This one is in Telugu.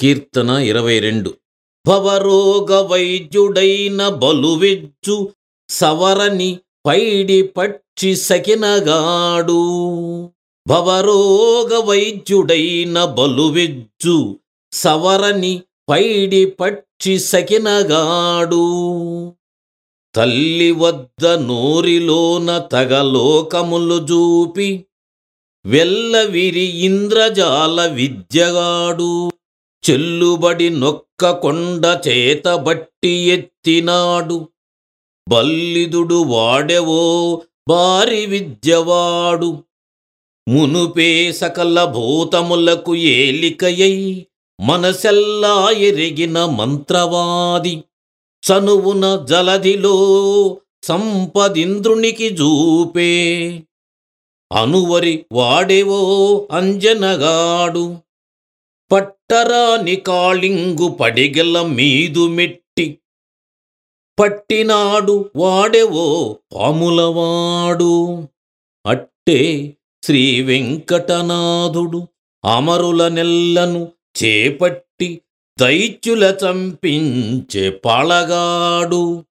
కీర్తన ఇరవై రెండు. భవరోగ వైద్యుడైన బలువెజ్జు సవరని పైడి పక్షి సకినగాడు. భవరోగ వైద్యుడైన బలువెజ్జు సవరని పైడి పక్షి సకినగాడు. తల్లి వద్ద నోరిలోన తగలోకములు చూపి వెల్లవిరి ఇంద్రజాల విద్యగాడు. చెల్లుబడి నొక్క కొండ చేతబట్టి ఎత్తినాడు. బల్లిదుడు వాడెవో బారి విద్యవాడు. మునుపే సకల భూతములకు ఏలికయై మనసెల్లా ఎరిగిన మంత్రవాది. చనువున జలధిలో సంపదింద్రునికి జూపే. అనువరి వాడేవో అంజనగాడు. పట్ పట్టరాని కాళింగు పడిగల మీదు మెట్టి. పట్టినాడు వాడెవో పాములవాడు. అట్టే శ్రీ వెంకటనాథుడు అమరుల నెల్లను చేపట్టి దైత్యుల చంపించే పళగాడు